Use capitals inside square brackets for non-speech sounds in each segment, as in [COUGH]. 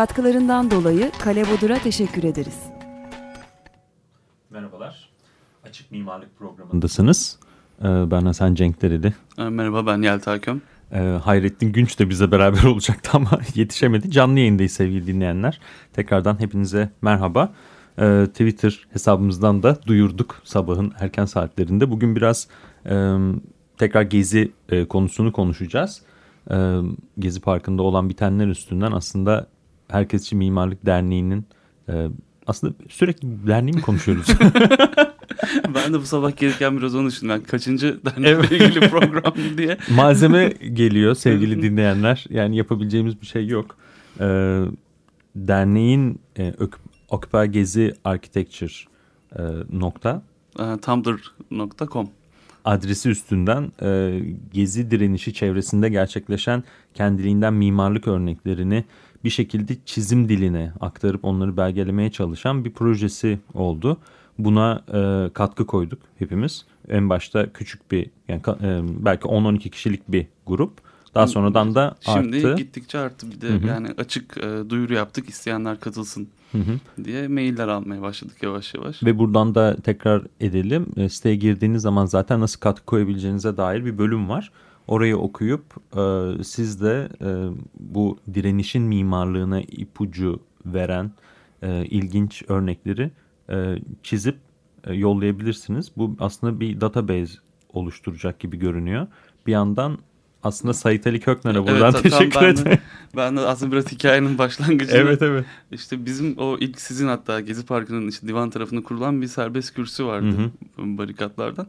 Katkılarından dolayı Kale Bodur'a teşekkür ederiz. Merhabalar. Açık Mimarlık Programı'ndasınız. Ee, Ben Hasan Cenk Dereli. Ee, Merhaba ben Yelta Köm. Ee, Hayrettin Günç de bize beraber [LAUGHS] olacaktı ama [LAUGHS] yetişemedi. Canlı yayındayız sevgili dinleyenler. Tekrardan hepinize merhaba. Twitter hesabımızdan da duyurduk sabahın erken saatlerinde. Bugün biraz e, tekrar Gezi e, konusunu konuşacağız. Gezi Parkı'nda olan bitenler üstünden aslında Herkes için Mimarlık Derneği'nin e, aslında sürekli derneği mi konuşuyoruz? [LAUGHS] [LAUGHS] ben de bu sabah gelirken biraz onu düşündüm. Yani kaçıncı dernekle ilgili program diye. [LAUGHS] Malzeme geliyor sevgili dinleyenler. Yani yapabileceğimiz bir şey yok. Ee, derneğin e, Occupy Gezi Architecture e, nokta Ee, Tumblr.com adresi üstünden e, gezi direnişi çevresinde gerçekleşen kendiliğinden mimarlık örneklerini bir şekilde çizim diline aktarıp onları belgelemeye çalışan bir projesi oldu. Buna e, katkı koyduk hepimiz. En başta küçük bir yani e, belki 10-12 kişilik bir grup. Daha sonradan da Şimdi arttı. gittikçe arttı bir de Hı hı. yani açık e, duyuru yaptık isteyenler katılsın Hı hı. diye mailler almaya başladık yavaş yavaş. Ve buradan da tekrar edelim. E, Siteye girdiğiniz zaman zaten nasıl katkı koyabileceğinize dair bir bölüm var. Orayı okuyup e, siz de e, bu direnişin mimarlığına ipucu veren e, ilginç örnekleri e, çizip e, yollayabilirsiniz. Bu aslında bir database oluşturacak gibi görünüyor. Bir yandan aslında Sait Ali Kökner'e buradan Evet, teşekkür ederim. [LAUGHS] Ben de aslında biraz hikayenin başlangıcında evet evet. işte bizim o ilk sizin hatta Gezi Parkı'nın işte divan tarafında kurulan bir serbest kürsü vardı Hı barikatlardan.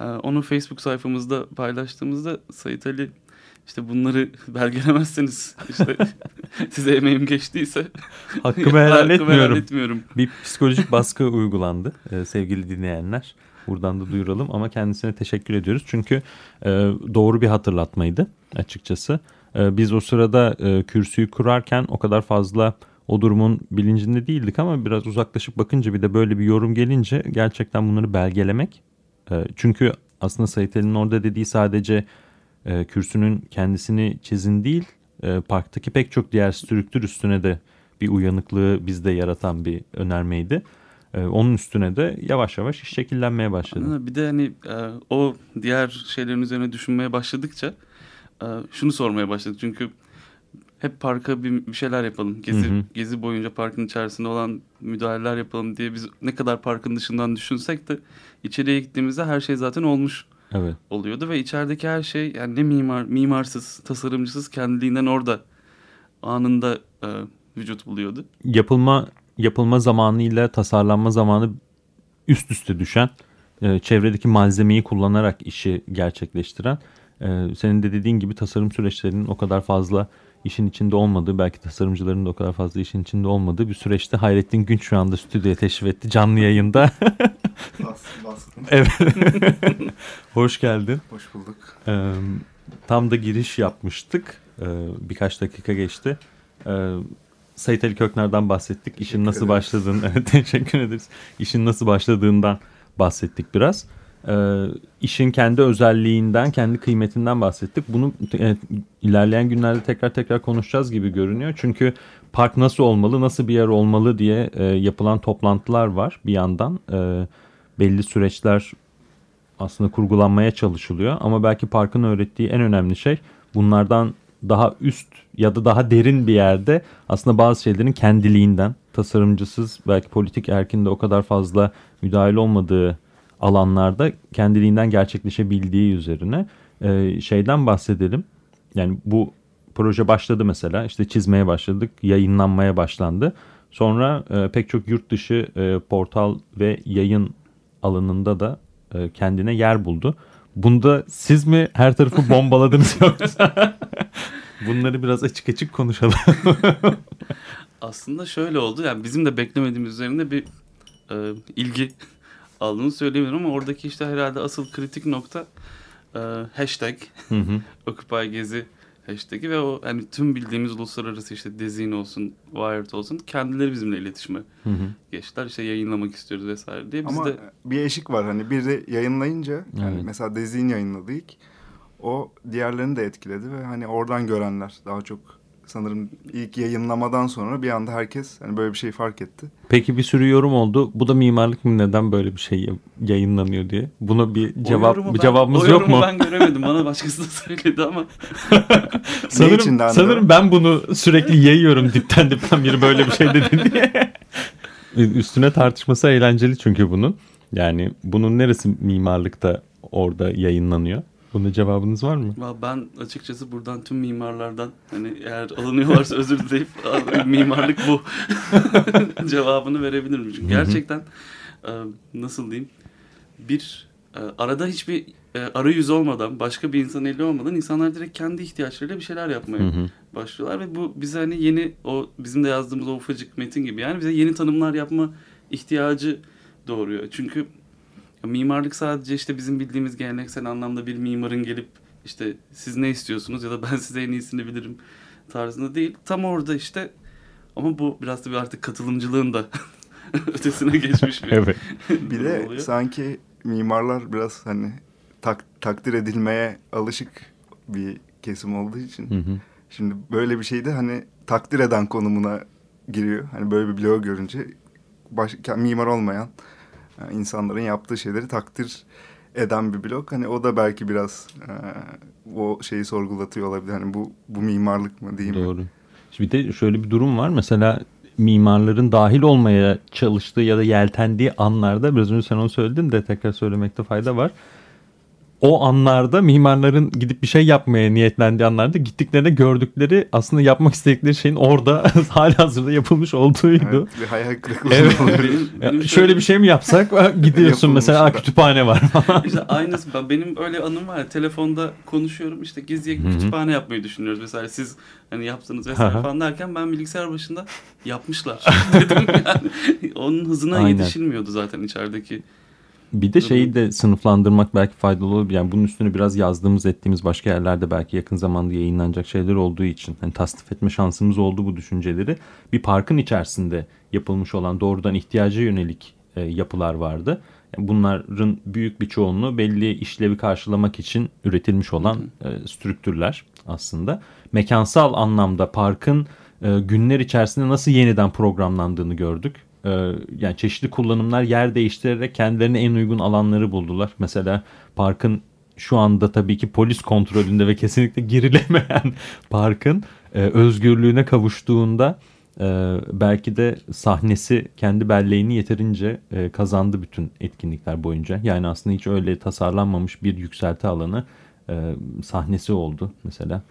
Ee, Onu Facebook sayfamızda paylaştığımızda Sayit Ali işte bunları [LAUGHS] belgelemezseniz işte [LAUGHS] size emeğim geçtiyse Hakkımı helal hakkımı etmiyorum. etmiyorum. Bir psikolojik baskı uygulandı e, sevgili dinleyenler. Buradan da duyuralım ama kendisine teşekkür ediyoruz. Çünkü e, doğru bir hatırlatmaydı açıkçası. E, biz o sırada e, kürsüyü kurarken o kadar fazla o durumun bilincinde değildik ama biraz uzaklaşıp bakınca bir de böyle bir yorum gelince gerçekten bunları belgelemek. Çünkü aslında Sait Ali'nin orada dediği sadece kürsünün kendisini çizin değil parktaki pek çok diğer strüktür üstüne de bir uyanıklığı bizde yaratan bir önermeydi. E, onun üstüne de yavaş yavaş iş şekillenmeye başladı. Bir de hani e, o diğer şeylerin üzerine düşünmeye başladıkça e, şunu sormaya başladık. Çünkü hep parka bir, bir şeyler yapalım. Gezi Hı hı. gezi boyunca parkın içerisinde olan müdahaleler yapalım diye biz ne kadar parkın dışından düşünsek de içeriye gittiğimizde her şey zaten olmuş Evet. oluyordu ve içerideki her şey yani ne mimar mimarsız, tasarımcısız kendiliğinden orada anında e, vücut buluyordu. Yapılma yapılma zamanıyla tasarlanma zamanı üst üste düşen, e, çevredeki malzemeyi kullanarak işi gerçekleştiren, e, senin de dediğin gibi tasarım süreçlerinin o kadar fazla işin içinde olmadığı, belki tasarımcıların da o kadar fazla işin içinde olmadığı bir süreçte Hayrettin Günç şu anda stüdyoya teşrif etti canlı yayında. [LAUGHS] Bas- baskın. evet. [LAUGHS] Hoş geldin. Hoş bulduk. Ee, tam da giriş yapmıştık. Ee, birkaç dakika geçti. Ee, Sait Ali Kökner'den bahsettik. İşin Teşekkür nasıl ederiz. başladığını, [LAUGHS] evet, teşekkür ederiz. İşin nasıl başladığından bahsettik biraz. Ee, işin kendi özelliğinden, kendi kıymetinden bahsettik. Bunu e, ilerleyen günlerde tekrar tekrar konuşacağız gibi görünüyor. Çünkü park nasıl olmalı, nasıl bir yer olmalı diye e, yapılan toplantılar var bir yandan. E, belli süreçler aslında kurgulanmaya çalışılıyor. Ama belki parkın öğrettiği en önemli şey bunlardan daha üst ya da daha derin bir yerde aslında bazı şeylerin kendiliğinden tasarımcısız belki politik erkinde o kadar fazla müdahil olmadığı alanlarda kendiliğinden gerçekleşebildiği üzerine e, şeyden bahsedelim. Yani bu proje başladı mesela işte çizmeye başladık yayınlanmaya başlandı. Sonra e, pek çok yurt dışı e, portal ve yayın alanında da e, kendine yer buldu. Bunda siz mi her tarafı [LAUGHS] bombaladınız yoksa? [LAUGHS] Bunları biraz açık açık konuşalım. [LAUGHS] Aslında şöyle oldu. Yani bizim de beklemediğimiz üzerinde bir e, ilgi aldığını söyleyemiyorum ama oradaki işte herhalde asıl kritik nokta e, hashtag Hı hı. Occupy Gezi hashtag'i ve o hani tüm bildiğimiz uluslararası işte Dezin olsun, Wired olsun kendileri bizimle iletişime Hı hı. geçtiler. İşte yayınlamak istiyoruz vesaire diye. Biz Ama de bir eşik var hani biri yayınlayınca yani Evet. mesela Dezin yayınladı ilk. O diğerlerini de etkiledi ve hani oradan görenler daha çok sanırım ilk yayınlamadan sonra bir anda herkes hani böyle bir şey fark etti. Peki bir sürü yorum oldu. Bu da mimarlık mı neden böyle bir şey yayınlanıyor diye. Buna bir cevap bir ben- cevabımız o yok yorumu mu? ben göremedim. Bana başkası da [LAUGHS] söyledi ama [LAUGHS] sanırım sanırım ben bunu sürekli yayıyorum dipten dipten biri böyle bir şey dedi diye. [LAUGHS] Üstüne tartışması eğlenceli çünkü bunun. Yani bunun neresi mimarlıkta orada yayınlanıyor? Bunun cevabınız var mı? Ben açıkçası buradan tüm mimarlardan hani eğer alınıyorlarsa [LAUGHS] özür dileyip "Abi, mimarlık bu [LAUGHS] cevabını verebilirim. Çünkü gerçekten e, nasıl diyeyim bir e, arada hiçbir e, arayüz olmadan başka bir insan eli olmadan insanlar direkt kendi ihtiyaçlarıyla bir şeyler yapmaya Hı hı. başlıyorlar ve bu bize hani yeni o bizim de yazdığımız o ufacık metin gibi yani bize yeni tanımlar yapma ihtiyacı doğuruyor. Çünkü mimarlık sadece işte bizim bildiğimiz geleneksel anlamda bir mimarın gelip işte siz ne istiyorsunuz ya da ben size en iyisini bilirim tarzında değil. Tam orada işte ama bu biraz da bir artık katılımcılığın da [LAUGHS] ötesine geçmiş bir [LAUGHS] Evet. Bir de oluyor. sanki mimarlar biraz hani tak, takdir edilmeye alışık bir kesim olduğu için. Hı hı. Şimdi böyle bir şeyde hani takdir eden konumuna giriyor. Hani böyle bir blog görünce baş, mimar olmayan e, insanların yaptığı şeyleri takdir eden bir blog. Hani o da belki biraz e, o şeyi sorgulatıyor olabilir. Hani bu bu mimarlık mı mi? Doğru. Şimdi bir de şöyle bir durum var. Mesela mimarların dahil olmaya çalıştığı ya da yeltendiği anlarda biraz önce sen onu söyledin de tekrar söylemekte fayda var. O anlarda mimarların gidip bir şey yapmaya niyetlendiği anlarda gittiklerinde gördükleri aslında yapmak istedikleri şeyin orada [LAUGHS] hali hazırda yapılmış olduğuydu. Evet, bir hayal kırıklığı Evet. Ya benim şöyle bir şey mi yapsak? Gidiyorsun mesela kütüphane var falan. [LAUGHS] İşte aynısı ben benim öyle anım var ya telefonda konuşuyorum işte geziye Hı hı. kütüphane yapmayı düşünüyoruz mesela siz hani yaptınız vesaire Hı hı. falan derken ben bilgisayar başında yapmışlar [LAUGHS] dedim yani onun hızına Aynen. yetişilmiyordu zaten içerideki Bir de şeyi de sınıflandırmak belki faydalı olur. Yani bunun üstüne biraz yazdığımız ettiğimiz başka yerlerde belki yakın zamanda yayınlanacak şeyler olduğu için hani tasnif etme şansımız oldu bu düşünceleri. Bir parkın içerisinde yapılmış olan doğrudan ihtiyaca yönelik e, yapılar vardı. Yani bunların büyük bir çoğunluğu belli işlevi karşılamak için üretilmiş olan e, strüktürler aslında. Mekansal anlamda parkın e, günler içerisinde nasıl yeniden programlandığını gördük. E, yani çeşitli kullanımlar yer değiştirerek kendilerine en uygun alanları buldular. Mesela parkın şu anda tabii ki polis kontrolünde ve kesinlikle girilemeyen [LAUGHS] parkın e, özgürlüğüne kavuştuğunda e, belki de sahnesi kendi belleğini yeterince e, kazandı bütün etkinlikler boyunca. Yani aslında hiç öyle tasarlanmamış bir yükselti alanı e, sahnesi oldu mesela.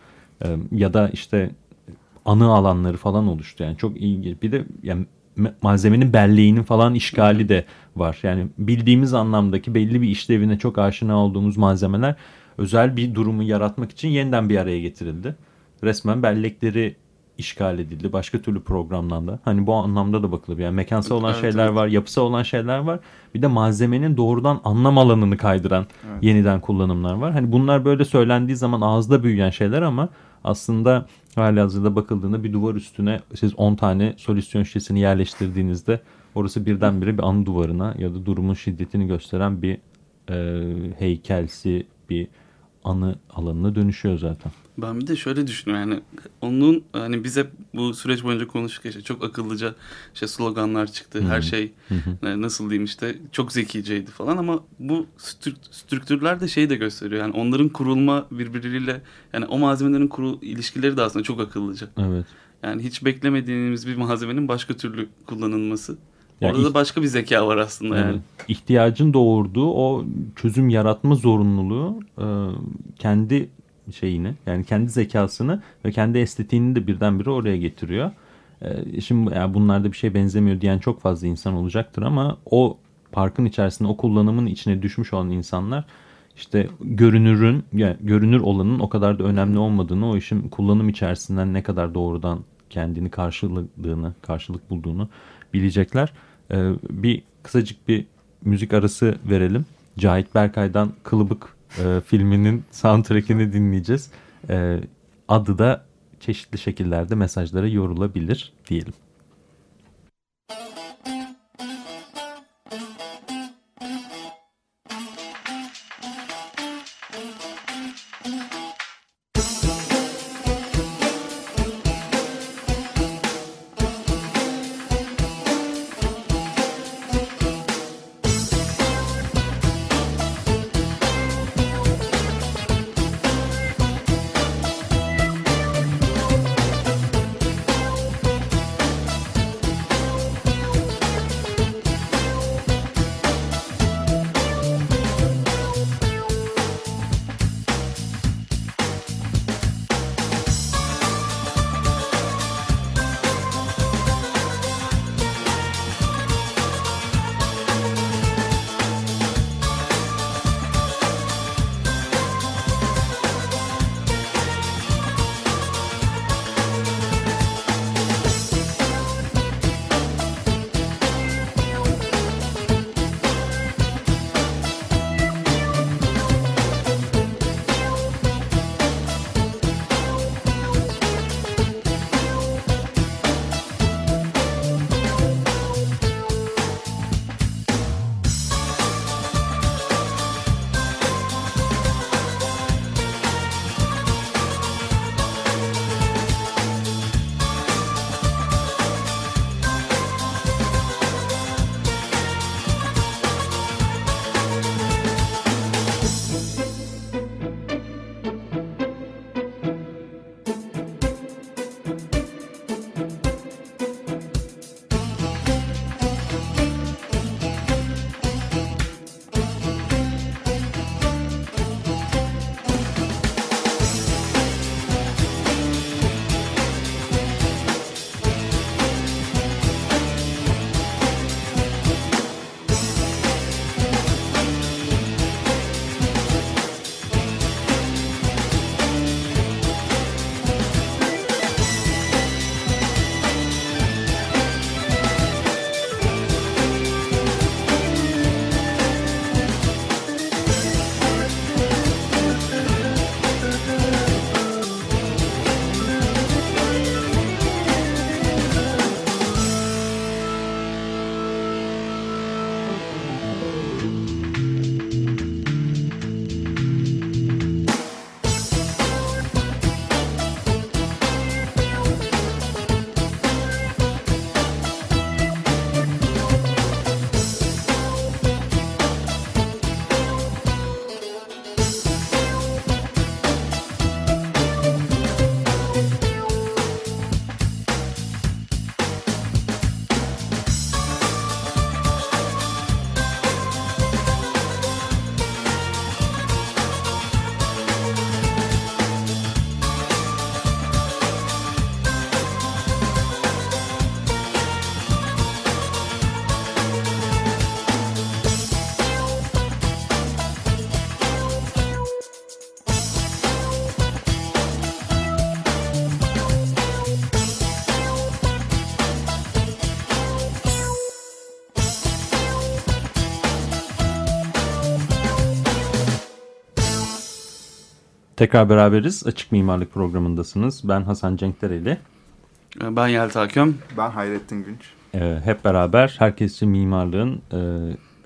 E, ya da işte anı alanları falan oluştu. Yani çok iyi. Bir de yani malzemenin belleğinin falan işgali de var. Yani bildiğimiz anlamdaki belli bir işlevine çok aşina olduğumuz malzemeler özel bir durumu yaratmak için yeniden bir araya getirildi. Resmen bellekleri işgal edildi. Başka türlü programlandı. Hani bu anlamda da bakılır. Yani mekansal olan Evet, şeyler evet. var, yapısal olan şeyler var. Bir de malzemenin doğrudan anlam alanını kaydıran Evet. yeniden kullanımlar var. Hani bunlar böyle söylendiği zaman ağızda büyüyen şeyler ama aslında hali hazırda bakıldığında bir duvar üstüne siz 10 tane solüsyon şişesini yerleştirdiğinizde orası birdenbire bir anı duvarına ya da durumun şiddetini gösteren bir e, heykelsi bir anı alanına dönüşüyor zaten. Ben bir de şöyle düşünüyorum yani onun hani biz hep bu süreç boyunca konuştuk işte çok akıllıca işte sloganlar çıktı. Her şey e, nasıl diyeyim işte çok zekiceydi falan ama bu strük- strüktürler de şey de gösteriyor. Yani onların kurulma birbirleriyle yani o malzemelerin kurul ilişkileri de aslında çok akıllıca. Evet. Yani hiç beklemediğimiz bir malzemenin başka türlü kullanılması. Yani Orada da başka bir zeka var aslında yani. Evet. İhtiyacın doğurduğu o çözüm yaratma zorunluluğu e, kendi şeyini yani kendi zekasını ve kendi estetiğini de birdenbire oraya getiriyor. E, şimdi yani bunlarda bir şey benzemiyor diyen çok fazla insan olacaktır ama o parkın içerisinde o kullanımın içine düşmüş olan insanlar işte görünürün yani görünür olanın o kadar da önemli olmadığını o işin kullanım içerisinden ne kadar doğrudan kendini karşıladığını, karşılık bulduğunu bilecekler. E, bir kısacık bir müzik arası verelim. Cahit Berkay'dan Kılıbık e, filminin soundtrack'ini dinleyeceğiz. E, adı da çeşitli şekillerde mesajlara yorulabilir diyelim. Tekrar beraberiz. Açık Mimarlık programındasınız. Ben Hasan Cenkdereli. Ben Yelta Aköm. Ben Hayrettin Günç. Ee, hep beraber Herkes için Mimarlığın e,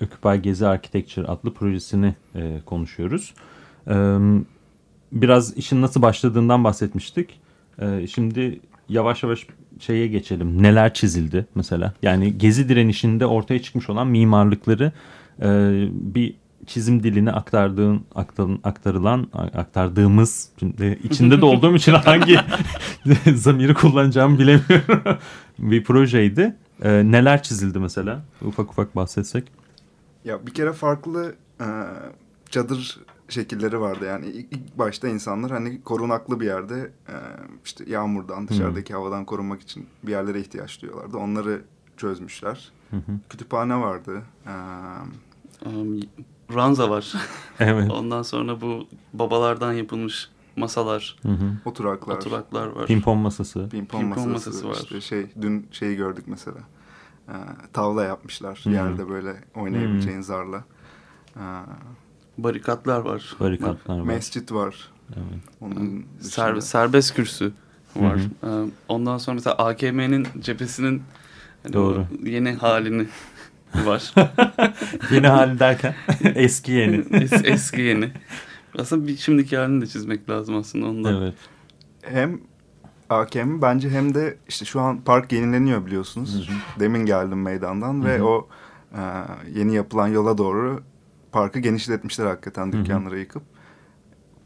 Occupy Gezi Architecture adlı projesini e, konuşuyoruz. E, biraz işin nasıl başladığından bahsetmiştik. E, şimdi yavaş yavaş şeye geçelim. Neler çizildi mesela? Yani Gezi direnişinde ortaya çıkmış olan mimarlıkları e, bir çizim dilini aktardığın aktarılan aktardığımız şimdi içinde de olduğum için [LAUGHS] hangi [LAUGHS] zamiri kullanacağımı bilemiyorum [LAUGHS] bir projeydi. Ee, neler çizildi mesela? Ufak ufak bahsetsek. Ya bir kere farklı e, çadır şekilleri vardı yani ilk başta insanlar hani korunaklı bir yerde e, işte yağmurdan dışarıdaki hmm. havadan korunmak için bir yerlere ihtiyaç duyuyorlardı. Onları çözmüşler. Hı Kütüphane vardı. E, um, ranza var. [LAUGHS] Evet. Ondan sonra bu babalardan yapılmış masalar, Hı hı. Oturaklar, oturaklar var. Pimpon masası. pimpon, pimpon masası, masası var. işte şey dün şeyi gördük mesela. Ee, tavla yapmışlar Hı. yerde böyle oynayabileceğin zarla. Ee, Barikatlar var. Barikatlar var. mescit var. Evet. Onun Ser, dışında- serbest kürsü var. Hı Ee, Ondan sonra mesela AKM'nin cephesinin hani Doğru. yeni halini var. [LAUGHS] Yeni hali derken [LAUGHS] eski yeni. Es- eski yeni. Aslında bir şimdiki halini de çizmek lazım aslında ondan. Evet. hem AKM bence hem de işte şu an park yenileniyor biliyorsunuz. Demin geldim meydandan ve Hı hı. o e, yeni yapılan yola doğru parkı genişletmişler hakikaten Hı hı. dükkanları yıkıp.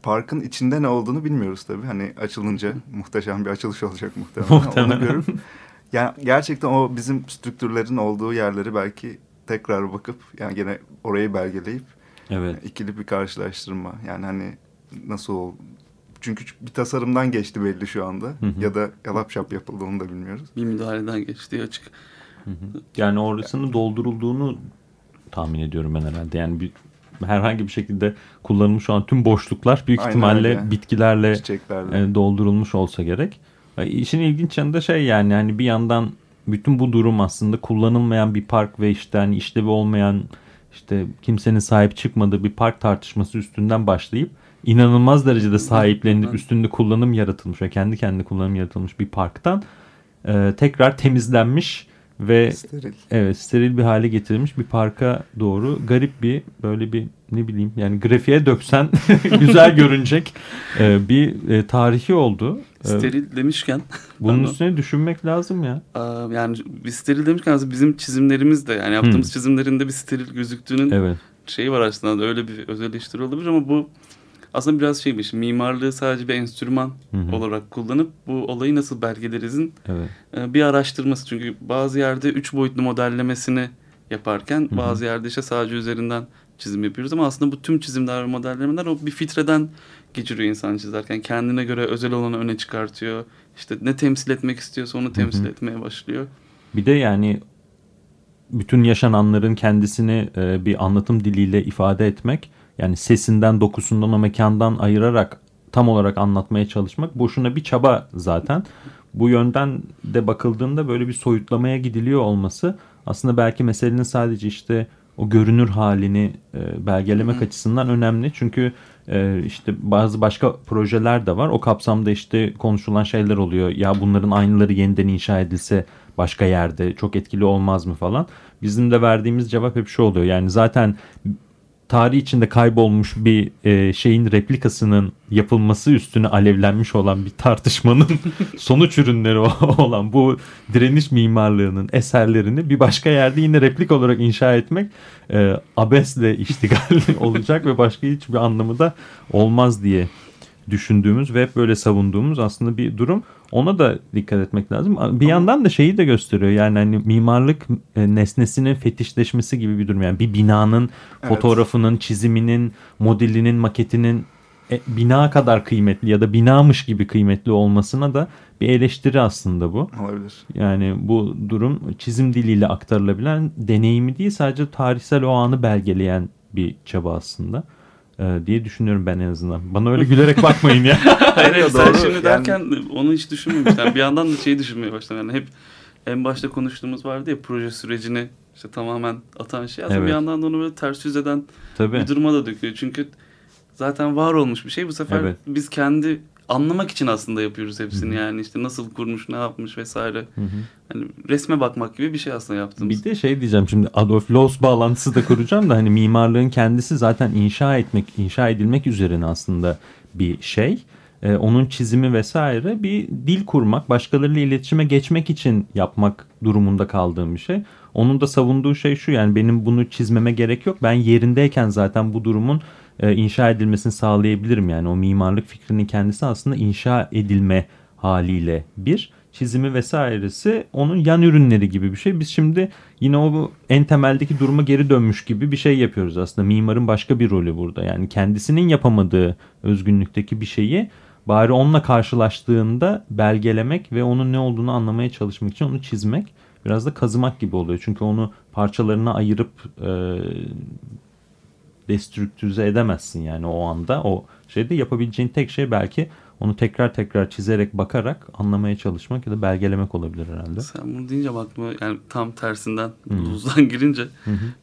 Parkın içinde ne olduğunu bilmiyoruz tabii. Hani açılınca muhteşem bir açılış olacak muhtemelen. Muhtemelen. Onu görüp [LAUGHS] yani gerçekten o bizim strüktürlerin olduğu yerleri belki tekrar bakıp yani gene orayı belgeleyip Evet. ikili bir karşılaştırma. Yani hani nasıl ol çünkü bir tasarımdan geçti belli şu anda. Hı hı. Ya da yalap şap yapıldı onu da bilmiyoruz. Bir müdahaleden geçtiği açık. Hı hı. Yani orasının doldurulduğunu tahmin ediyorum ben herhalde. Yani bir, herhangi bir şekilde kullanılmış olan tüm boşluklar büyük Aynen ihtimalle öyle. bitkilerle Çiçeklerle. e, doldurulmuş olsa gerek. İşin ilginç yanı da şey yani hani bir yandan bütün bu durum aslında kullanılmayan bir park ve işte hani işlevi olmayan işte kimsenin sahip çıkmadığı bir park tartışması üstünden başlayıp inanılmaz derecede sahiplenilip üstünde kullanım yaratılmış ve kendi kendine kullanım yaratılmış bir parktan e, tekrar temizlenmiş ve Steril. Evet steril bir hale getirilmiş bir parka doğru garip bir böyle bir ne bileyim yani grafiğe döksen [LAUGHS] güzel görünecek e, bir e, tarihi oldu. E, Steril demişken [LAUGHS] bunun Pardon. üstüne düşünmek lazım ya. Aa, yani biz steril demişken aslında bizim çizimlerimiz de yani yaptığımız Hmm. çizimlerinde bir steril gözüktüğünün Evet. şeyi var aslında öyle bir öz eleştiri olabilir ama bu aslında biraz şeymiş mimarlığı sadece bir enstrüman Hı hı. olarak kullanıp bu olayı nasıl belgelerizin Evet. e, bir araştırması çünkü bazı yerde üç boyutlu modellemesini yaparken hı. bazı yerde işte sadece üzerinden çizim yapıyoruz ama aslında bu tüm çizimler ve modellemeler o bir filtreden geçiriyor insan çizerken kendine göre özel olanı öne çıkartıyor işte ne temsil etmek istiyorsa onu temsil hı. etmeye başlıyor. Bir de yani bütün yaşananların kendisini e, bir anlatım diliyle ifade etmek yani sesinden dokusundan o mekandan ayırarak tam olarak anlatmaya çalışmak boşuna bir çaba zaten. Bu yönden de bakıldığında böyle bir soyutlamaya gidiliyor olması aslında belki meselenin sadece işte o görünür halini e, belgelemek açısından önemli. Çünkü e, işte bazı başka projeler de var. O kapsamda işte konuşulan şeyler oluyor. Ya bunların aynıları yeniden inşa edilse başka yerde çok etkili olmaz mı falan. Bizim de verdiğimiz cevap hep şu oluyor. Yani zaten tarih içinde kaybolmuş bir e, şeyin replikasının yapılması üstüne alevlenmiş olan bir tartışmanın [LAUGHS] sonuç ürünleri olan bu direniş mimarlığının eserlerini bir başka yerde yine replik olarak inşa etmek e, abesle iştigal [LAUGHS] olacak ve başka hiçbir anlamı da olmaz diye düşündüğümüz ve hep böyle savunduğumuz aslında bir durum. Ona da dikkat etmek lazım. Bir yandan da şeyi de gösteriyor. Yani hani mimarlık e, nesnesinin fetişleşmesi gibi bir durum. Yani bir binanın Evet. fotoğrafının, çiziminin, modelinin, maketinin e, bina kadar kıymetli ya da binamış gibi kıymetli olmasına da bir eleştiri aslında bu. Olabilir. Yani bu durum çizim diliyle aktarılabilen deneyimi değil sadece tarihsel o anı belgeleyen bir çaba aslında diye düşünüyorum ben en azından. Bana öyle gülerek bakmayın ya. [LAUGHS] Hayır hayır, sen Doğru, şimdi yani- derken onu hiç düşünmemiştim. bir yandan da şeyi düşünmeye başladım. Yani hep en başta konuştuğumuz vardı ya proje sürecini işte tamamen atan şey. Aslında Evet. bir yandan da onu böyle ters yüz eden Tabii. bir duruma da döküyor. Çünkü zaten var olmuş bir şey. Bu sefer Evet. biz kendi anlamak için aslında yapıyoruz hepsini. Yani işte nasıl kurmuş, ne yapmış vesaire. Hı hı. Hani resme bakmak gibi bir şey aslında yaptığımız. Bir de şey diyeceğim şimdi Adolf Loos bağlantısı da kuracağım da hani mimarlığın kendisi zaten inşa etmek, inşa edilmek üzerine aslında bir şey. Ee, onun çizimi vesaire bir dil kurmak, başkalarıyla iletişime geçmek için yapmak durumunda kaldığım bir şey. Onun da savunduğu şey şu yani benim bunu çizmeme gerek yok. Ben yerindeyken zaten bu durumun e, inşa edilmesini sağlayabilirim. Yani o mimarlık fikrinin kendisi aslında inşa edilme haliyle bir çizimi vesairesi onun yan ürünleri gibi bir şey. Biz şimdi yine o en temeldeki duruma geri dönmüş gibi bir şey yapıyoruz aslında. Mimarın başka bir rolü burada. Yani kendisinin yapamadığı özgünlükteki bir şeyi bari onunla karşılaştığında belgelemek ve onun ne olduğunu anlamaya çalışmak için onu çizmek biraz da kazımak gibi oluyor. Çünkü onu parçalarına ayırıp e, destrüktürize edemezsin yani o anda. O şeyde yapabileceğin tek şey belki onu tekrar tekrar çizerek bakarak anlamaya çalışmak ya da belgelemek olabilir herhalde. Sen bunu deyince aklıma yani tam tersinden Hı. Luz'dan [LAUGHS] girince.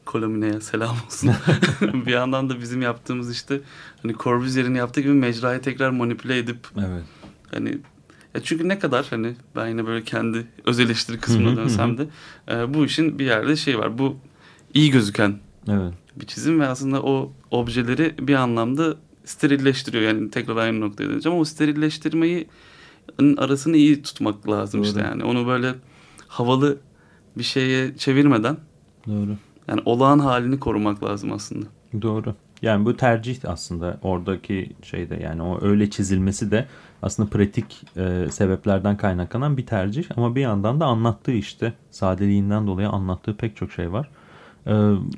Kolomine'ye selam olsun. [LAUGHS] bir yandan da bizim yaptığımız işte hani Corbusier'in yaptığı gibi mecrayı tekrar manipüle edip Evet. hani ya çünkü ne kadar hani ben yine böyle kendi öz eleştiri kısmına dönsem de e, bu işin bir yerde şey var. Bu iyi gözüken Evet. bir çizim ve aslında o objeleri bir anlamda sterilleştiriyor. Yani tekrar aynı noktaya döneceğim ama o sterilleştirmeyi arasını iyi tutmak lazım Doğru. işte yani. Onu böyle havalı bir şeye çevirmeden Doğru. yani olağan halini korumak lazım aslında. Doğru. Yani bu tercih aslında oradaki şeyde yani o öyle çizilmesi de aslında pratik e, sebeplerden kaynaklanan bir tercih ama bir yandan da anlattığı işte sadeliğinden dolayı anlattığı pek çok şey var. E,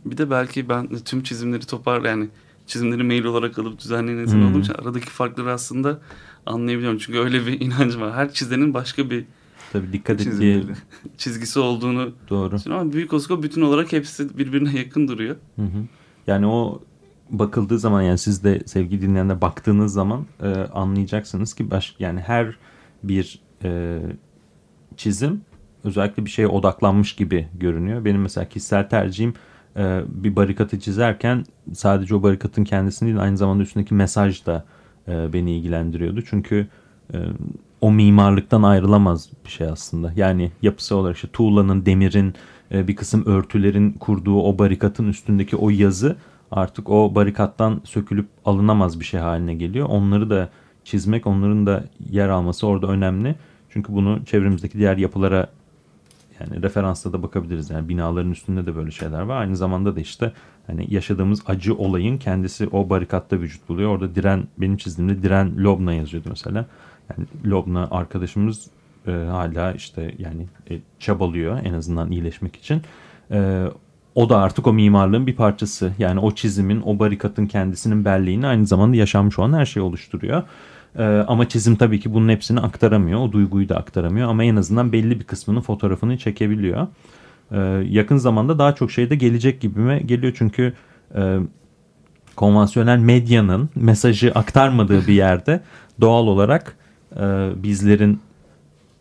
Bir de belki ben tüm çizimleri topar yani çizimleri mail olarak alıp düzenleyen insan Hmm. olduğum için aradaki farkları aslında anlayabiliyorum. Çünkü öyle bir inancım var. Her çizenin başka bir tabii dikkat ettiği [LAUGHS] çizgisi olduğunu doğru. ama büyük osko bütün olarak hepsi birbirine yakın duruyor. Hı hı. Yani o bakıldığı zaman yani siz de sevgili dinleyenler baktığınız zaman e, anlayacaksınız ki baş, yani her bir e, çizim özellikle bir şeye odaklanmış gibi görünüyor. Benim mesela kişisel tercihim e, bir barikatı çizerken sadece o barikatın kendisini değil aynı zamanda üstündeki mesaj da e, beni ilgilendiriyordu. Çünkü e, o mimarlıktan ayrılamaz bir şey aslında. Yani yapısı olarak işte tuğlanın, demirin, e, bir kısım örtülerin kurduğu o barikatın üstündeki o yazı artık o barikattan sökülüp alınamaz bir şey haline geliyor. Onları da çizmek, onların da yer alması orada önemli. Çünkü bunu çevremizdeki diğer yapılara yani referansta da bakabiliriz. Yani binaların üstünde de böyle şeyler var. Aynı zamanda da işte hani yaşadığımız acı olayın kendisi o barikatta vücut buluyor. Orada diren benim çizdiğimde diren Lobna yazıyordu mesela. Yani Lobna arkadaşımız e, hala işte yani e, çabalıyor en azından iyileşmek için. E, o da artık o mimarlığın bir parçası. Yani o çizimin, o barikatın kendisinin belleğini aynı zamanda yaşanmış olan her şeyi oluşturuyor. Ee, ama çizim tabii ki bunun hepsini aktaramıyor. O duyguyu da aktaramıyor. Ama en azından belli bir kısmının fotoğrafını çekebiliyor. Ee, yakın zamanda daha çok şey de gelecek gibime geliyor. Çünkü e, konvansiyonel medyanın mesajı aktarmadığı bir yerde doğal olarak e, bizlerin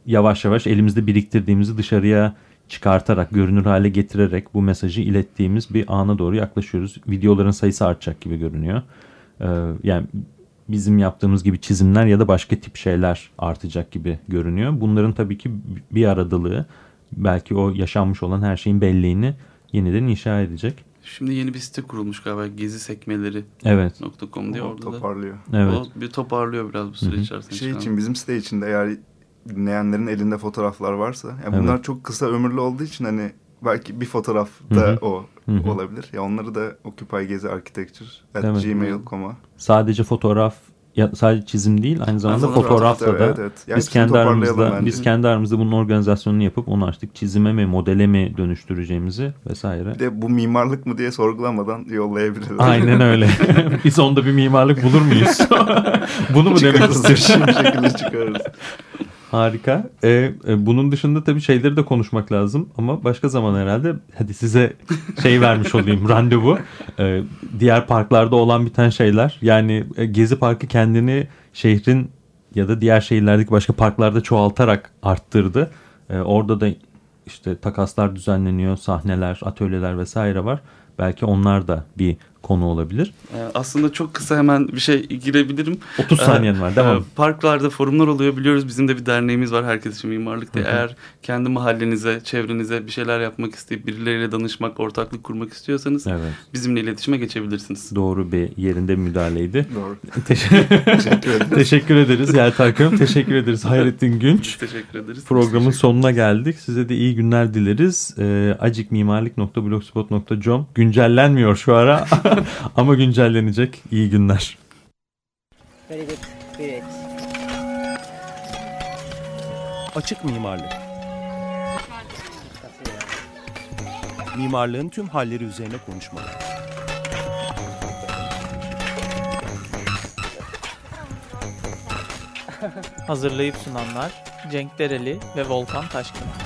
yavaş yavaş elimizde biriktirdiğimizi dışarıya çıkartarak, görünür hale getirerek bu mesajı ilettiğimiz bir ana doğru yaklaşıyoruz. Videoların sayısı artacak gibi görünüyor. Ee, yani bizim yaptığımız gibi çizimler ya da başka tip şeyler artacak gibi görünüyor. Bunların tabii ki bir aradalığı belki o yaşanmış olan her şeyin belleğini yeniden inşa edecek. Şimdi yeni bir site kurulmuş galiba gezi sekmeleri Evet, diye O orada da. toparlıyor. evet. O bir toparlıyor biraz bu süreç Hı hı. içerisinde. Şey için bizim site içinde eğer dinleyenlerin elinde fotoğraflar varsa yani bunlar Evet. çok kısa ömürlü olduğu için hani belki bir fotoğraf Hı da hı. o Hı hı. olabilir. Ya onları da Occupy Gezi Architecture at Evet. gmail.com'a Sadece fotoğraf ya sadece çizim değil aynı zamanda zamanda fotoğrafla da evet, evet. Yani biz kendi aramızda bence. biz kendi aramızda bunun organizasyonunu yapıp onu artık çizime mi modele mi dönüştüreceğimizi vesaire. Bir de bu mimarlık mı diye sorgulamadan yollayabiliriz. Aynen [LAUGHS] öyle. [LAUGHS] biz onda bir mimarlık bulur muyuz? [LAUGHS] Bunu mu demek istiyorsun? bir şekilde çıkarırız. Harika. E, e, bunun dışında tabii şeyleri de konuşmak lazım ama başka zaman herhalde hadi size şey vermiş olayım [LAUGHS] randevu. E, diğer parklarda olan biten şeyler. Yani e, Gezi Parkı kendini şehrin ya da diğer şehirlerdeki başka parklarda çoğaltarak arttırdı. E, orada da işte takaslar düzenleniyor, sahneler, atölyeler vesaire var. Belki onlar da bir konu olabilir. Ee, aslında çok kısa hemen bir şey girebilirim. 30 saniyen var. Devam. Ee, Parklarda forumlar oluyor biliyoruz. Bizim de bir derneğimiz var herkes için mimarlık diye. Hı hı. Eğer kendi mahallenize, çevrenize bir şeyler yapmak isteyip birileriyle danışmak, ortaklık kurmak istiyorsanız Evet. bizimle iletişime geçebilirsiniz. Doğru bir yerinde müdahaleydi. Doğru. [LAUGHS] Teşekkür Teşekkür [LAUGHS] ederim. Teşekkür ederiz Yeltarkım. Teşekkür ederiz [LAUGHS] Hayrettin Günç. Teşekkür ederiz. Programın sonuna geldik. Size de iyi günler dileriz. Ee, acikmimarlik.blogspot.com güncellenmiyor şu ara [LAUGHS] ama güncellenecek. İyi günler. Very good. Great. Açık mimarlık. Mimarlığın tüm halleri üzerine konuşmalar. Hazırlayıp sunanlar Cenk Dereli ve Volkan Taşkın.